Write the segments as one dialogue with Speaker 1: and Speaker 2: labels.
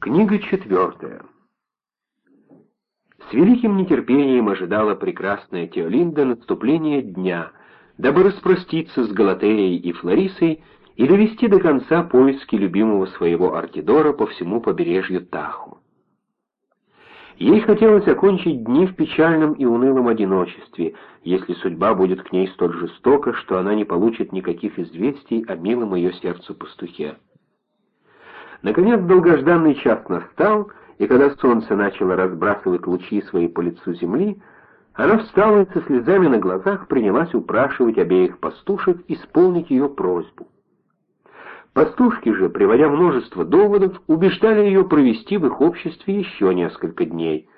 Speaker 1: Книга четвертая. С великим нетерпением ожидала прекрасная Теолинда наступления дня, дабы распроститься с Галатеей и Флорисой и довести до конца поиски любимого своего Артидора по всему побережью Таху. Ей хотелось окончить дни в печальном и унылом одиночестве, если судьба будет к ней столь жестока, что она не получит никаких известий о милом ее сердцу пастухе. Наконец долгожданный час настал, и когда солнце начало разбрасывать лучи свои по лицу земли, она встала и со слезами на глазах принялась упрашивать обеих пастушек исполнить ее просьбу. Пастушки же, приводя множество доводов, убеждали ее провести в их обществе еще несколько дней,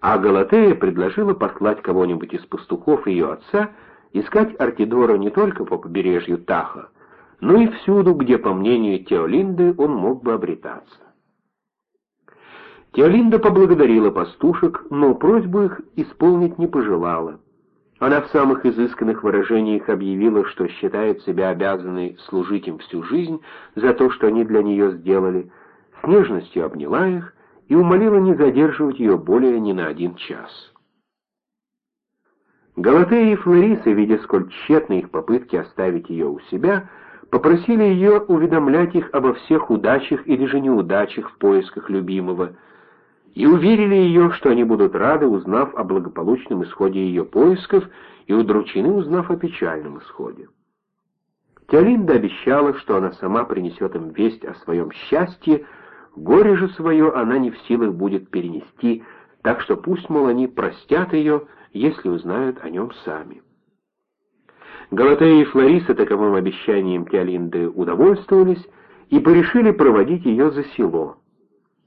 Speaker 1: а Галатея предложила послать кого-нибудь из пастухов ее отца искать Артидора не только по побережью Таха, но и всюду, где, по мнению Теолинды, он мог бы обретаться. Теолинда поблагодарила пастушек, но просьбу их исполнить не пожелала. Она в самых изысканных выражениях объявила, что считает себя обязанной служить им всю жизнь за то, что они для нее сделали, с нежностью обняла их и умолила не задерживать ее более ни на один час. Галатея и Флориса, видя, сколь тщетны их попытки оставить ее у себя, попросили ее уведомлять их обо всех удачах или же неудачах в поисках любимого, и уверили ее, что они будут рады, узнав о благополучном исходе ее поисков, и удручены, узнав о печальном исходе. Теолинда обещала, что она сама принесет им весть о своем счастье, горе же свое она не в силах будет перенести, так что пусть, мол, они простят ее, если узнают о нем сами. Галатея и Флориса таковым обещанием Теолинды удовольствовались и порешили проводить ее за село.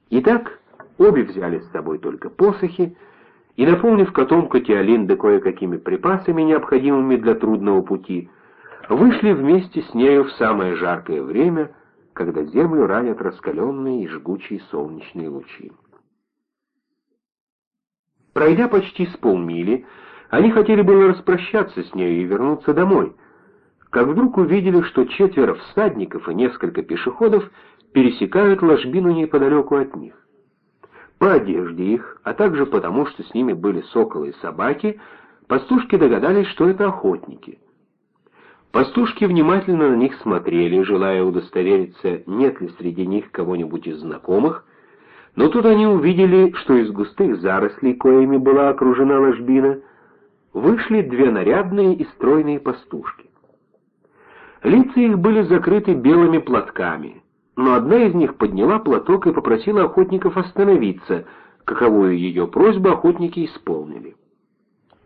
Speaker 1: Итак, обе взяли с собой только посохи, и, наполнив котомку Теолинды кое-какими припасами, необходимыми для трудного пути, вышли вместе с нею в самое жаркое время, когда землю ранят раскаленные и жгучие солнечные лучи. Пройдя почти с полмили, они хотели было распрощаться с нею и вернуться домой, как вдруг увидели, что четверо всадников и несколько пешеходов пересекают ложбину неподалеку от них. По одежде их, а также потому, что с ними были соколы и собаки, пастушки догадались, что это охотники. Пастушки внимательно на них смотрели, желая удостовериться, нет ли среди них кого-нибудь из знакомых, но тут они увидели, что из густых зарослей, коими была окружена ложбина, вышли две нарядные и стройные пастушки. Лица их были закрыты белыми платками, но одна из них подняла платок и попросила охотников остановиться, каковую ее просьбу охотники исполнили.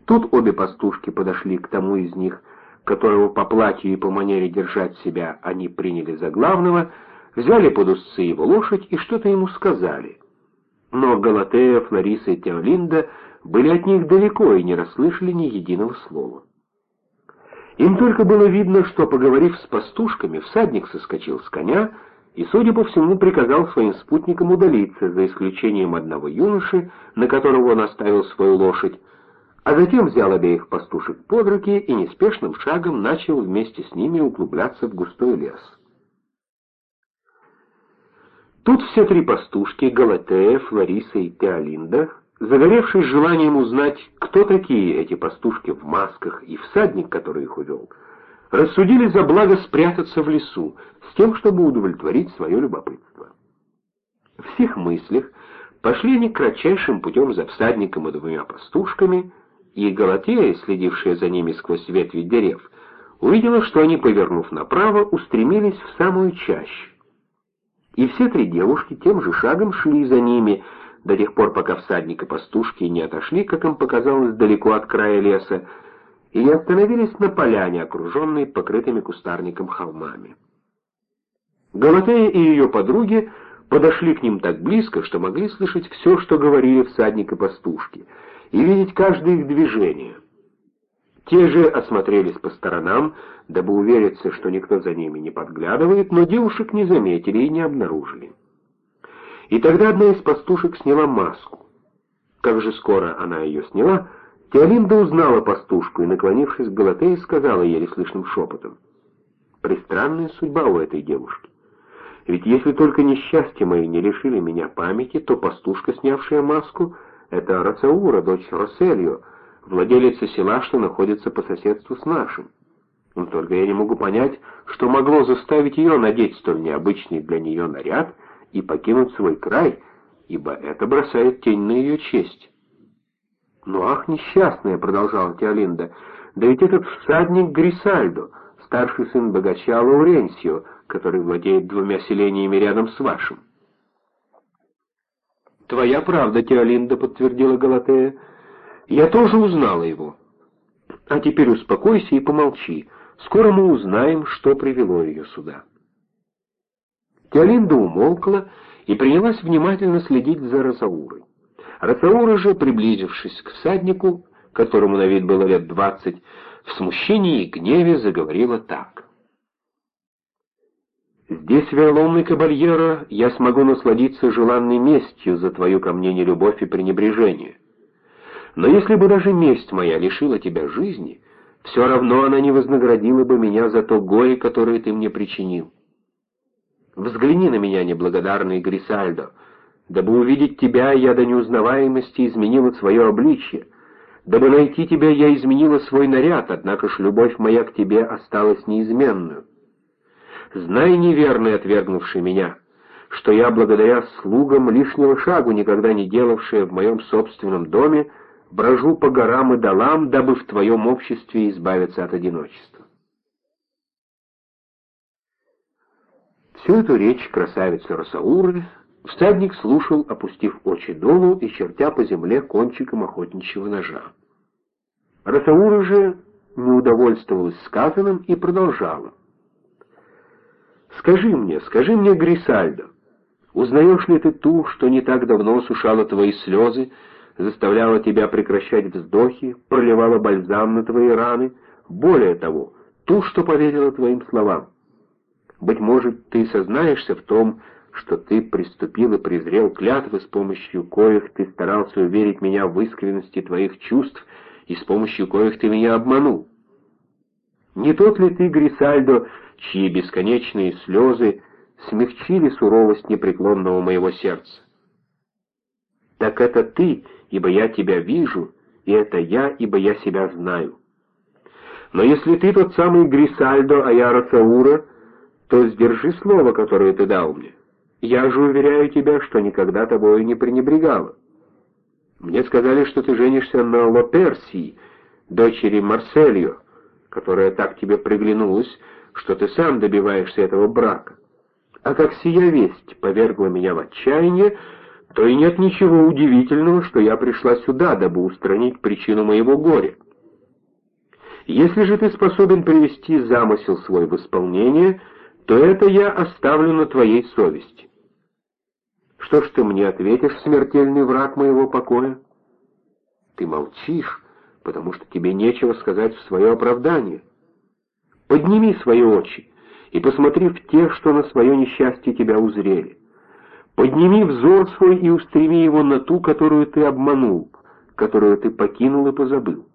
Speaker 1: Тут обе пастушки подошли к тому из них, которого по платью и по манере держать себя они приняли за главного, взяли под узцы его лошадь и что-то ему сказали. Но Галатея, Флориса и Теолинда были от них далеко и не расслышали ни единого слова. Им только было видно, что, поговорив с пастушками, всадник соскочил с коня и, судя по всему, приказал своим спутникам удалиться, за исключением одного юноши, на которого он оставил свою лошадь, а затем взял обеих пастушек под руки и неспешным шагом начал вместе с ними углубляться в густой лес. Тут все три пастушки, Галатея, Флориса и Теолинда, Загоревшись желанием узнать, кто такие эти пастушки в масках и всадник, который их увел, рассудили за благо спрятаться в лесу, с тем, чтобы удовлетворить свое любопытство. В всех мыслях пошли они кратчайшим путем за всадником и двумя пастушками, и Галатея, следившая за ними сквозь ветви дерев, увидела, что они, повернув направо, устремились в самую чащу. И все три девушки тем же шагом шли за ними, до тех пор, пока всадник и пастушки не отошли, как им показалось, далеко от края леса, и не остановились на поляне, окруженной покрытыми кустарником холмами. Галатея и ее подруги подошли к ним так близко, что могли слышать все, что говорили всадник и пастушки, и видеть каждое их движение. Те же осмотрелись по сторонам, дабы увериться, что никто за ними не подглядывает, но девушек не заметили и не обнаружили. И тогда одна из пастушек сняла маску. Как же скоро она ее сняла, Теолинда узнала пастушку и, наклонившись к Галатее, сказала еле слышным шепотом. «Пристранная судьба у этой девушки. Ведь если только несчастья мои не лишили меня памяти, то пастушка, снявшая маску, это Рацаура, дочь Роселью, владелица села, что находится по соседству с нашим. Но только я не могу понять, что могло заставить ее надеть столь необычный для нее наряд и покинуть свой край, ибо это бросает тень на ее честь. «Ну ах, несчастная!» — продолжала Теолинда. «Да ведь этот всадник Грисальдо, старший сын богача Лауренсио, который владеет двумя селениями рядом с вашим». «Твоя правда, Теолинда», — подтвердила Галатея. «Я тоже узнала его. А теперь успокойся и помолчи. Скоро мы узнаем, что привело ее сюда». Теолинда умолкла и принялась внимательно следить за Розаурой. Рацаура же, приблизившись к всаднику, которому на вид было лет двадцать, в смущении и гневе заговорила так. «Здесь, вероломный кабальера, я смогу насладиться желанной местью за твою ко мне нелюбовь и пренебрежение. Но если бы даже месть моя лишила тебя жизни, все равно она не вознаградила бы меня за то горе, которое ты мне причинил. Взгляни на меня, неблагодарный Грисальдо, дабы увидеть тебя, я до неузнаваемости изменила свое обличье, дабы найти тебя, я изменила свой наряд, однако ж любовь моя к тебе осталась неизменную. Знай, неверный, отвергнувший меня, что я, благодаря слугам, лишнего шагу никогда не делавшая в моем собственном доме, брожу по горам и долам, дабы в твоем обществе избавиться от одиночества. Всю эту речь красавицы Росауры всадник слушал, опустив очи долу и чертя по земле кончиком охотничьего ножа. Росаура же не удовольствовалась сказанным и продолжала. «Скажи мне, скажи мне, Грисальдо, узнаешь ли ты ту, что не так давно сушала твои слезы, заставляла тебя прекращать вздохи, проливала бальзам на твои раны, более того, ту, что поверила твоим словам? Быть может, ты сознаешься в том, что ты приступил и презрел клятвы, с помощью коих ты старался уверить меня в искренности твоих чувств и с помощью коих ты меня обманул. Не тот ли ты, Грисальдо, чьи бесконечные слезы смягчили суровость непреклонного моего сердца? Так это ты, ибо я тебя вижу, и это я, ибо я себя знаю. Но если ты тот самый Грисальдо, а я Рацаура, то сдержи слово, которое ты дал мне. Я же уверяю тебя, что никогда тобою не пренебрегала. Мне сказали, что ты женишься на Лоперсии, дочери Марсельо, которая так тебе приглянулась, что ты сам добиваешься этого брака. А как сия весть повергла меня в отчаяние, то и нет ничего удивительного, что я пришла сюда, дабы устранить причину моего горя. Если же ты способен привести замысел свой в исполнение — то это я оставлю на твоей совести. Что ж ты мне ответишь, смертельный враг моего покоя? Ты молчишь, потому что тебе нечего сказать в свое оправдание. Подними свои очи и посмотри в те, что на свое несчастье тебя узрели. Подними взор свой и устреми его на ту, которую ты обманул, которую ты покинул и позабыл.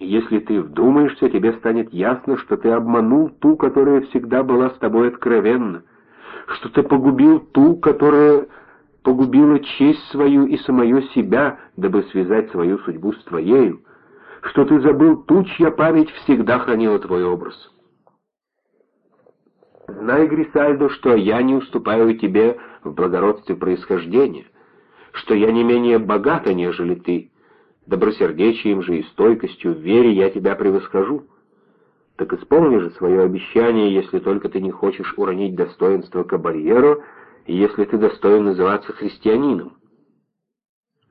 Speaker 1: Если ты вдумаешься, тебе станет ясно, что ты обманул ту, которая всегда была с тобой откровенна, что ты погубил ту, которая погубила честь свою и самое себя, дабы связать свою судьбу с твоею, что ты забыл ту, чья память всегда хранила твой образ. Знай, Грисальдо, что я не уступаю тебе в благородстве происхождения, что я не менее богата, нежели ты, Добросердечием же и стойкостью в вере я тебя превосхожу. Так исполни же свое обещание, если только ты не хочешь уронить достоинство Кабальеро, и если ты достоин называться христианином.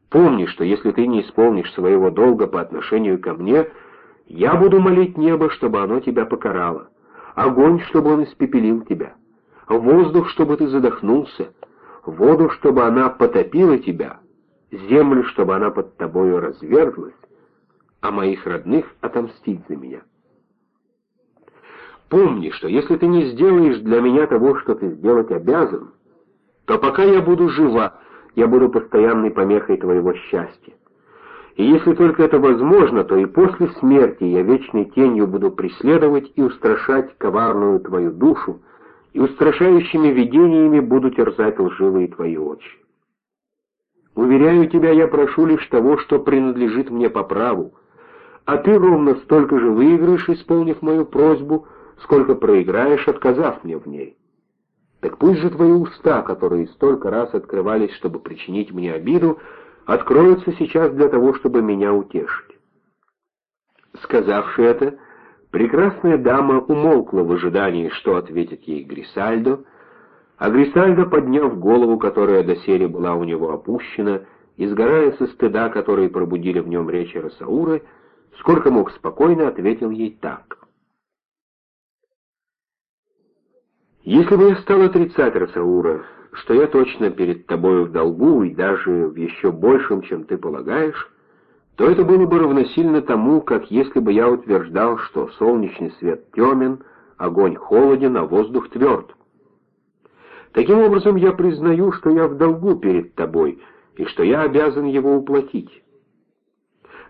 Speaker 1: Помни, что если ты не исполнишь своего долга по отношению ко мне, я буду молить небо, чтобы оно тебя покарало, огонь, чтобы он испепелил тебя, воздух, чтобы ты задохнулся, воду, чтобы она потопила тебя, землю, чтобы она под тобою разверглась, а моих родных отомстить за меня. Помни, что если ты не сделаешь для меня того, что ты сделать обязан, то пока я буду жива, я буду постоянной помехой твоего счастья. И если только это возможно, то и после смерти я вечной тенью буду преследовать и устрашать коварную твою душу, и устрашающими видениями буду терзать лживые твои очи. Уверяю тебя, я прошу лишь того, что принадлежит мне по праву, а ты ровно столько же выиграешь, исполнив мою просьбу, сколько проиграешь, отказав мне в ней. Так пусть же твои уста, которые столько раз открывались, чтобы причинить мне обиду, откроются сейчас для того, чтобы меня утешить. Сказавши это, прекрасная дама умолкла в ожидании, что ответит ей Грисальдо, а Грисальдо, подняв голову, которая доселе была у него опущена, и сгорая со стыда, которые пробудили в нем речи Росауры, сколько мог спокойно ответил ей так. «Если бы я стал отрицать, Росаура, что я точно перед тобою в долгу и даже в еще большем, чем ты полагаешь, то это было бы равносильно тому, как если бы я утверждал, что солнечный свет темен, огонь холоден, а воздух тверд. Таким образом, я признаю, что я в долгу перед тобой и что я обязан его уплатить.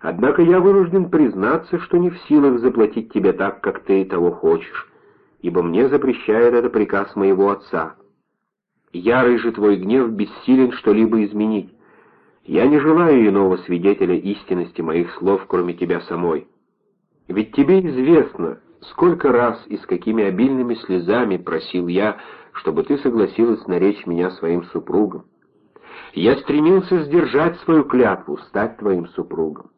Speaker 1: Однако я вынужден признаться, что не в силах заплатить тебе так, как ты того хочешь, ибо мне запрещает это приказ моего отца. Ярый же твой гнев бессилен что-либо изменить. Я не желаю иного свидетеля истинности моих слов, кроме тебя самой. Ведь тебе известно, сколько раз и с какими обильными слезами просил я, чтобы ты согласилась наречь меня своим супругом. Я стремился сдержать свою клятву, стать твоим супругом.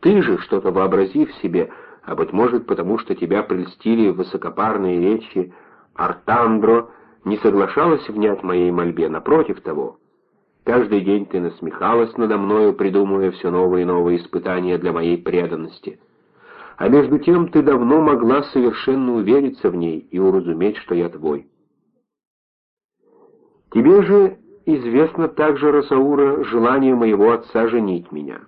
Speaker 1: Ты же, что-то вообразив себе, а быть может потому, что тебя прельстили высокопарные речи Артандро, не соглашалась внять моей мольбе, напротив того. Каждый день ты насмехалась надо мною, придумывая все новые и новые испытания для моей преданности. А между тем ты давно могла совершенно увериться в ней и уразуметь, что я твой. Тебе же известно также, Росаура, желание моего отца женить меня.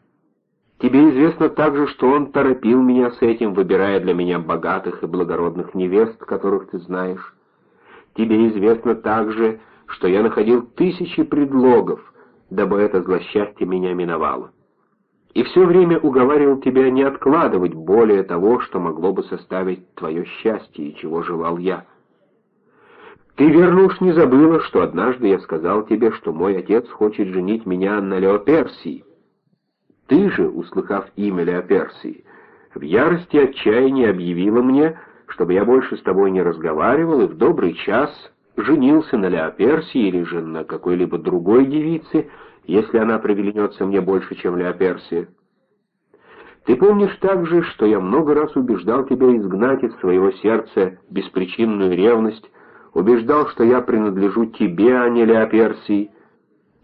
Speaker 1: Тебе известно также, что он торопил меня с этим, выбирая для меня богатых и благородных невест, которых ты знаешь. Тебе известно также, что я находил тысячи предлогов, дабы это злосчастье меня миновало. И все время уговаривал тебя не откладывать более того, что могло бы составить твое счастье и чего желал я. Ты верно уж не забыла, что однажды я сказал тебе, что мой отец хочет женить меня на Леоперсии. Ты же, услыхав имя Леоперсии, в ярости отчаяния объявила мне, чтобы я больше с тобой не разговаривал и в добрый час женился на Леоперсии или же на какой-либо другой девице, если она приглянется мне больше, чем Леоперсия. Ты помнишь также, что я много раз убеждал тебя изгнать из своего сердца беспричинную ревность, убеждал, что я принадлежу тебе, а не Леоперсии.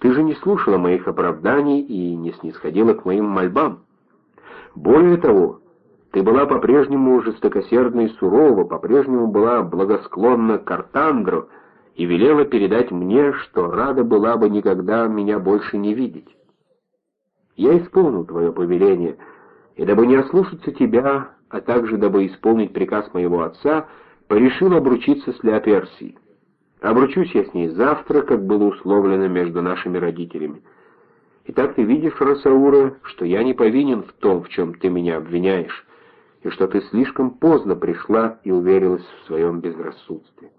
Speaker 1: Ты же не слушала моих оправданий и не снисходила к моим мольбам. Более того, ты была по-прежнему жестокосердна и сурова, по-прежнему была благосклонна к Артандру и велела передать мне, что рада была бы никогда меня больше не видеть. Я исполнил твое повеление, и дабы не ослушаться тебя, а также дабы исполнить приказ моего отца, порешил обручиться с Леоперсией. Обручусь я с ней завтра, как было условлено между нашими родителями. Итак, ты видишь, Росаура, что я не повинен в том, в чем ты меня обвиняешь, и что ты слишком поздно пришла и уверилась в своем безрассудстве.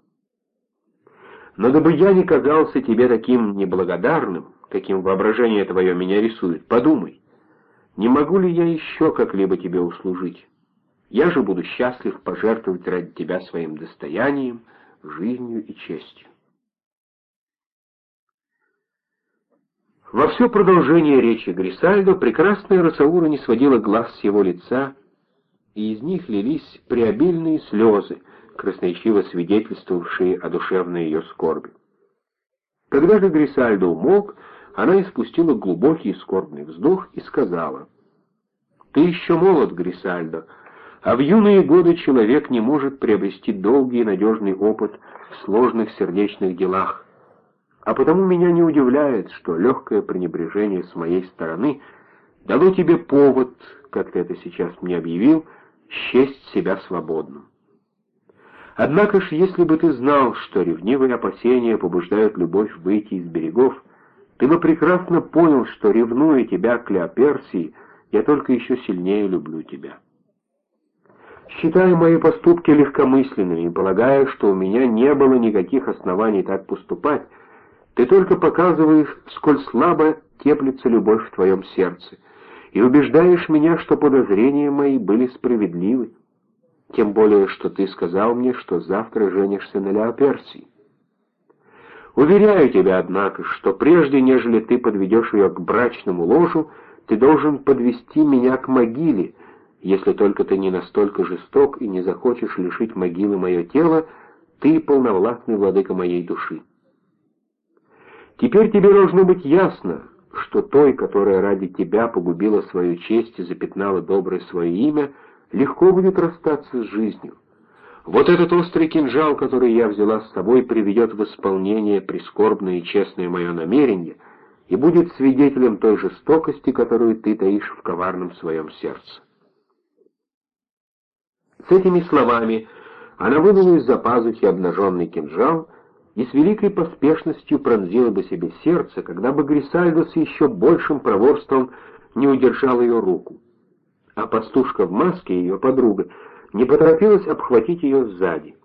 Speaker 1: Но дабы я не казался тебе таким неблагодарным, каким воображение твое меня рисует, подумай, не могу ли я еще как-либо тебе услужить? Я же буду счастлив пожертвовать ради тебя своим достоянием, жизнью и честью. Во все продолжение речи Грисальдо прекрасная Росаура не сводила глаз с его лица, и из них лились преобильные слезы, красноречиво свидетельствовавшие о душевной ее скорби. Когда же Грисальдо умолк, она испустила глубокий скорбный вздох и сказала, «Ты еще молод, Грисальдо, а в юные годы человек не может приобрести долгий и надежный опыт в сложных сердечных делах. А потому меня не удивляет, что легкое пренебрежение с моей стороны дало тебе повод, как ты это сейчас мне объявил, счесть себя свободным. Однако ж, если бы ты знал, что ревнивые опасения побуждают любовь выйти из берегов, ты бы прекрасно понял, что, ревнуя тебя к Леоперсии, я только еще сильнее люблю тебя. Считая мои поступки легкомысленными и полагая, что у меня не было никаких оснований так поступать, ты только показываешь, сколь слабо теплится любовь в твоем сердце, и убеждаешь меня, что подозрения мои были справедливы, тем более, что ты сказал мне, что завтра женишься на Леоперсии. Уверяю тебя, однако, что прежде, нежели ты подведешь ее к брачному ложу, ты должен подвести меня к могиле, если только ты не настолько жесток и не захочешь лишить могилы мое тело, ты полновластный владыка моей души. Теперь тебе должно быть ясно, что той, которая ради тебя погубила свою честь и запятнала доброе свое имя, легко будет расстаться с жизнью. Вот этот острый кинжал, который я взяла с собой, приведет в исполнение прискорбное и честное мое намерение и будет свидетелем той жестокости, которую ты таишь в коварном своем сердце. С этими словами она вынула из-за пазухи обнаженный кинжал и с великой поспешностью пронзила бы себе сердце, когда бы Грисальдо с еще большим проворством не удержал ее руку. А пастушка в маске, ее подруга, не поторопилась обхватить ее сзади.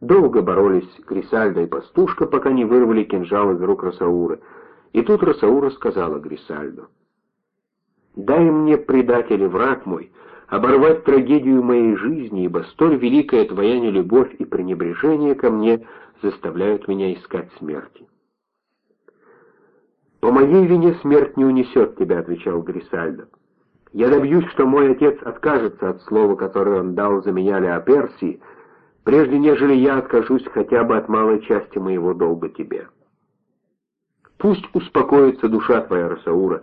Speaker 1: Долго боролись Грисальдо и пастушка, пока не вырвали кинжал из рук Росаура. И тут Росаура сказала Грисальдо, «Дай мне, предатель и враг мой, оборвать трагедию моей жизни, ибо столь великая твоя нелюбовь и пренебрежение ко мне заставляют меня искать смерти. «По моей вине смерть не унесет тебя», — отвечал Грисальдо. «Я добьюсь, что мой отец откажется от слова, которое он дал за меня Леоперсии, прежде нежели я откажусь хотя бы от малой части моего долга тебе. Пусть успокоится душа твоя, Росаура,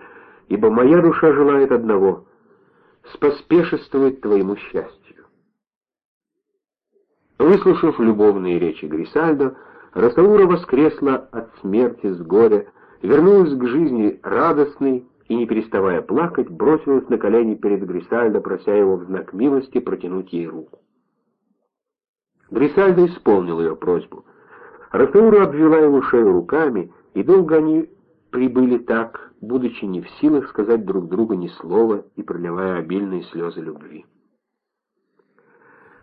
Speaker 1: ибо моя душа желает одного — споспешествовать твоему счастью. Выслушав любовные речи Грисальдо, Росаура воскресла от смерти с горя, вернулась к жизни радостной и, не переставая плакать, бросилась на колени перед Грисальдо, прося его в знак милости протянуть ей руку. Грисальдо исполнил ее просьбу. Росаура обвела его шею руками, и долго они прибыли так, будучи не в силах сказать друг другу ни слова и проливая обильные слезы любви.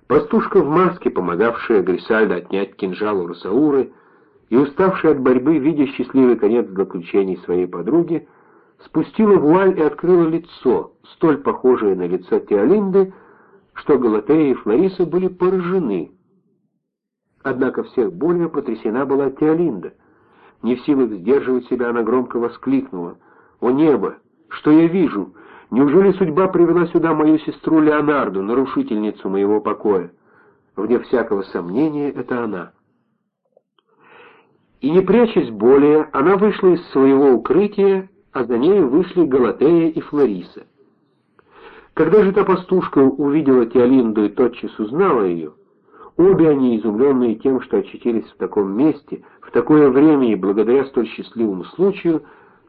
Speaker 1: Пастушка в маске, помогавшая Грисальдо отнять кинжал у Росауры, и уставшая от борьбы, видя счастливый конец заключений своей подруги, спустила вуаль и открыла лицо, столь похожее на лицо Теолинды, что Галатея и Флориса были поражены. Однако всех более потрясена была Теолинда — не в силах сдерживать себя, она громко воскликнула. «О небо! Что я вижу? Неужели судьба привела сюда мою сестру Леонарду, нарушительницу моего покоя? Вне всякого сомнения, это она». И не прячась более, она вышла из своего укрытия, а за нею вышли Галатея и Флориса. Когда же та пастушка увидела Теолинду и тотчас узнала ее, Обе они, изумленные тем, что очутились в таком месте, в такое время и благодаря столь счастливому случаю,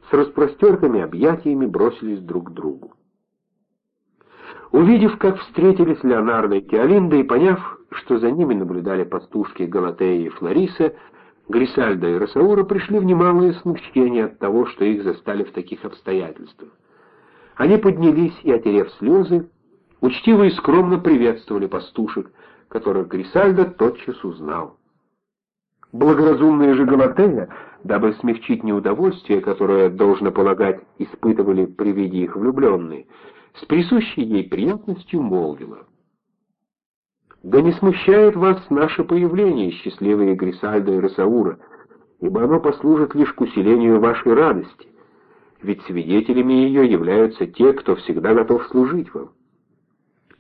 Speaker 1: с распростертыми объятиями бросились друг к другу. Увидев, как встретились Леонардо и Теолинда, и поняв, что за ними наблюдали пастушки Галатея и Флориса, Грисальдо и Росаура пришли в немалое смущение от того, что их застали в таких обстоятельствах. Они поднялись и, отерев слезы, учтиво и скромно приветствовали пастушек, которых Грисальдо тотчас узнал. Благоразумная же Галатея, дабы смягчить неудовольствие, которое, должно полагать, испытывали при виде их влюбленные, с присущей ей приятностью молвила. «Да не смущает вас наше появление, счастливые Грисальдо и Росаура, ибо оно послужит лишь к усилению вашей радости, ведь свидетелями ее являются те, кто всегда готов служить вам.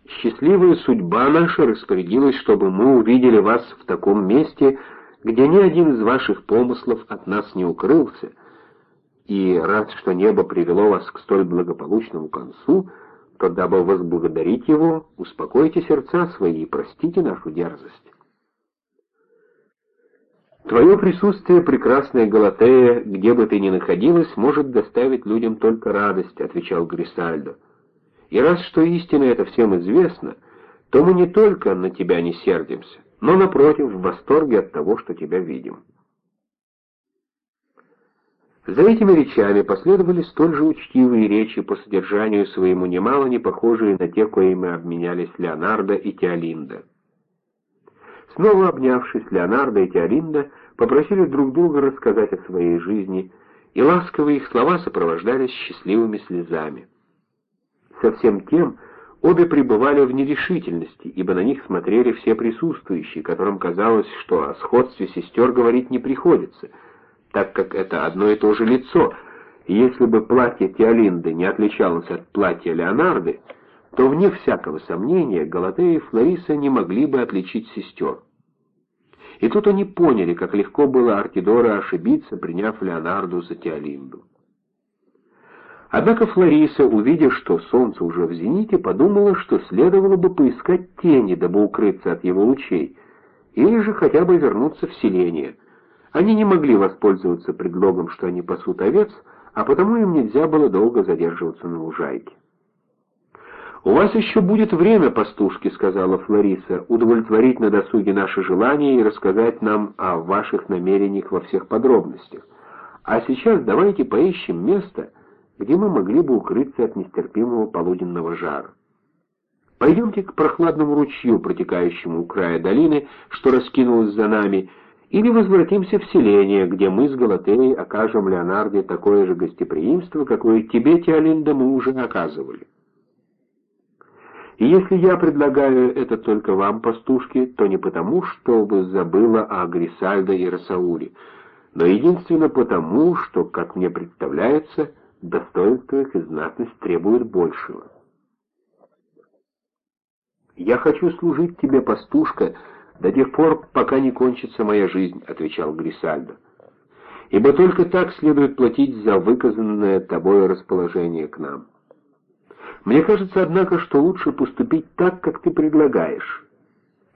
Speaker 1: Счастливая судьба наша распорядилась, чтобы мы увидели вас в таком месте, где ни один из ваших помыслов от нас не укрылся, и раз что небо привело вас к столь благополучному концу, то, дабы возблагодарить его, успокойте сердца свои и простите нашу дерзость. Твое присутствие, прекрасная Галатея, где бы ты ни находилась, может доставить людям только радость, — отвечал Грисальдо. И раз что истина это всем известно, то мы не только на тебя не сердимся, но, напротив, в восторге от того, что тебя видим. За этими речами последовали столь же учтивые речи по содержанию своему немало не похожие на те, коими обменялись Леонардо и Теолинда. Снова обнявшись, Леонардо и Теолинда попросили друг друга рассказать о своей жизни, и ласковые их слова сопровождались счастливыми слезами. Со всем тем обе пребывали в нерешительности, ибо на них смотрели все присутствующие, которым казалось, что о сходстве сестер говорить не приходится — так как это одно и то же лицо, и если бы платье Теолинды не отличалось от платья Леонарды, то, вне всякого сомнения, Галатея и Флориса не могли бы отличить сестер. И тут они поняли, как легко было Артидора ошибиться, приняв Леонарду за Теолинду. Однако Флориса, увидев, что солнце уже в зените, подумала, что следовало бы поискать тени, дабы укрыться от его лучей, или же хотя бы вернуться в селение — они не могли воспользоваться предлогом, что они пасут овец, а потому им нельзя было долго задерживаться на лужайке. «У вас еще будет время, пастушки», — сказала Флориса, — «удовлетворить на досуге наши желания и рассказать нам о ваших намерениях во всех подробностях. А сейчас давайте поищем место, где мы могли бы укрыться от нестерпимого полуденного жара. Пойдемте к прохладному ручью, протекающему у края долины, что раскинулось за нами, — или возвратимся в селение, где мы с Галатеей окажем Леонарде такое же гостеприимство, какое тебе, Теолинда, мы уже оказывали. И если я предлагаю это только вам, пастушки, то не потому, чтобы забыла о Грисальдо и Росауле, но единственно потому, что, как мне представляется, достоинство их и знатность требуют большего. «Я хочу служить тебе, пастушка», «До тех пор, пока не кончится моя жизнь», — отвечал Грисальдо. «Ибо только так следует платить за выказанное тобой расположение к нам. Мне кажется, однако, что лучше поступить так, как ты предлагаешь.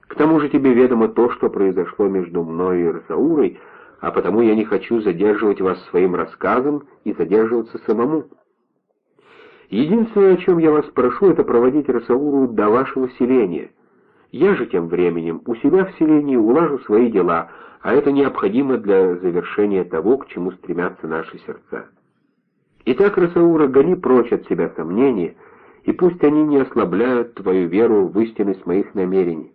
Speaker 1: К тому же тебе ведомо то, что произошло между мной и Расаурой, а потому я не хочу задерживать вас своим рассказом и задерживаться самому. Единственное, о чем я вас прошу, это проводить Расауру до вашего селения» Я же тем временем у себя в селении улажу свои дела, а это необходимо для завершения того, к чему стремятся наши сердца. Итак, Расаура, гони прочь от себя сомнения, и пусть они не ослабляют твою веру в истинность моих намерений.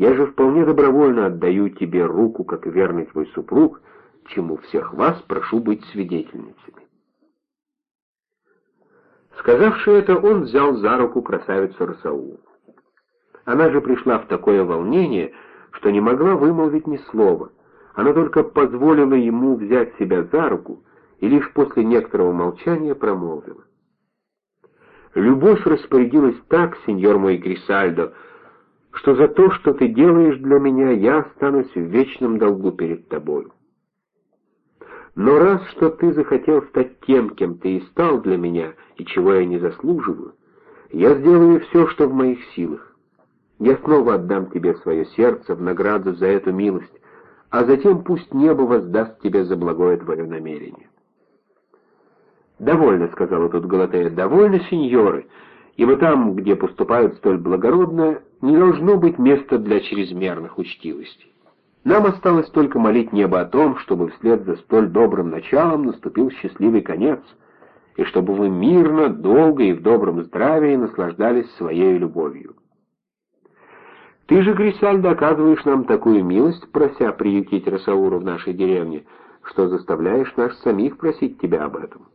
Speaker 1: Я же вполне добровольно отдаю тебе руку, как верный твой супруг, чему всех вас прошу быть свидетельницами. Сказавши это, он взял за руку красавицу Расаулу. Она же пришла в такое волнение, что не могла вымолвить ни слова. Она только позволила ему взять себя за руку и лишь после некоторого молчания промолвила. «Любовь распорядилась так, сеньор мой Грисальдо, что за то, что ты делаешь для меня, я останусь в вечном долгу перед тобою. Но раз что ты захотел стать тем, кем ты и стал для меня, и чего я не заслуживаю, я сделаю все, что в моих силах. Я снова отдам тебе свое сердце в награду за эту милость, а затем пусть небо воздаст тебе за благое твое намерение». «Довольно», — сказала тут Галатея, — «довольно, сеньоры, ибо там, где поступают столь благородно, не должно быть места для чрезмерных учтивостей. Нам осталось только молить небо о том, чтобы вслед за столь добрым началом наступил счастливый конец, и чтобы вы мирно, долго и в добром здравии наслаждались своей любовью. Ты же, Грисальда, оказываешь нам такую милость, прося приютить Росауру в нашей деревне, что заставляешь нас самих просить тебя об этом.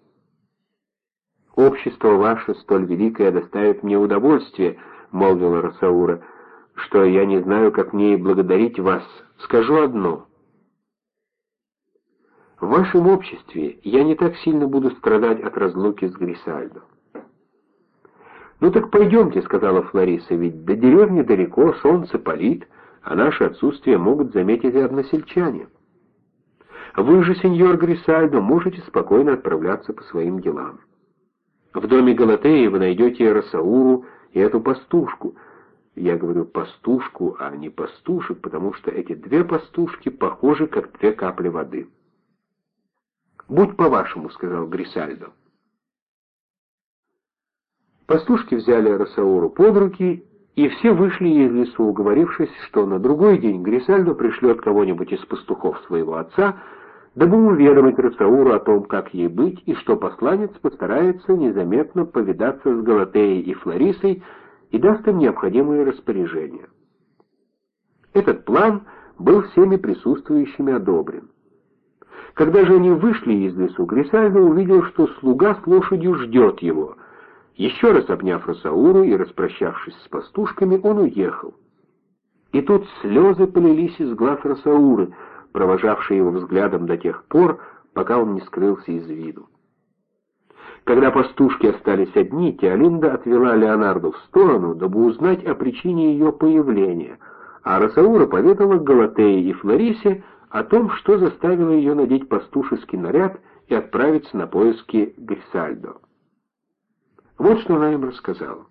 Speaker 1: «Общество ваше столь великое доставит мне удовольствие», — молвила Росаура, — «что я не знаю, как мне и благодарить вас. Скажу одно. В вашем обществе я не так сильно буду страдать от разлуки с Грисальдо. «Ну так пойдемте», — сказала Флориса, — «ведь до деревни далеко, солнце палит, а наше отсутствие могут заметить и односельчане. Вы же, сеньор Грисальдо, можете спокойно отправляться по своим делам. В доме Галатеи вы найдете Росауру и эту пастушку. Я говорю пастушку, а не пастушек, потому что эти две пастушки похожи, как две капли воды». «Будь по-вашему», — сказал Грисальдо. Пастушки взяли Росауру под руки, и все вышли из лесу, уговорившись, что на другой день Грисальдо пришлет кого-нибудь из пастухов своего отца, дабы уведомить Росауру о том, как ей быть, и что посланец постарается незаметно повидаться с Галатеей и Флорисой и даст им необходимые распоряжения. Этот план был всеми присутствующими одобрен. Когда же они вышли из лесу, Грисальдо увидел, что слуга с лошадью ждет его. Еще раз обняв Росауру и распрощавшись с пастушками, он уехал. И тут слезы полились из глаз Росауры, провожавшей его взглядом до тех пор, пока он не скрылся из виду. Когда пастушки остались одни, Теолинда отвела Леонарду в сторону, дабы узнать о причине ее появления, а Росаура поведала Галатее и Флорисе о том, что заставило ее надеть пастушеский наряд и отправиться на поиски Грисальдо. Вот что она им рассказала.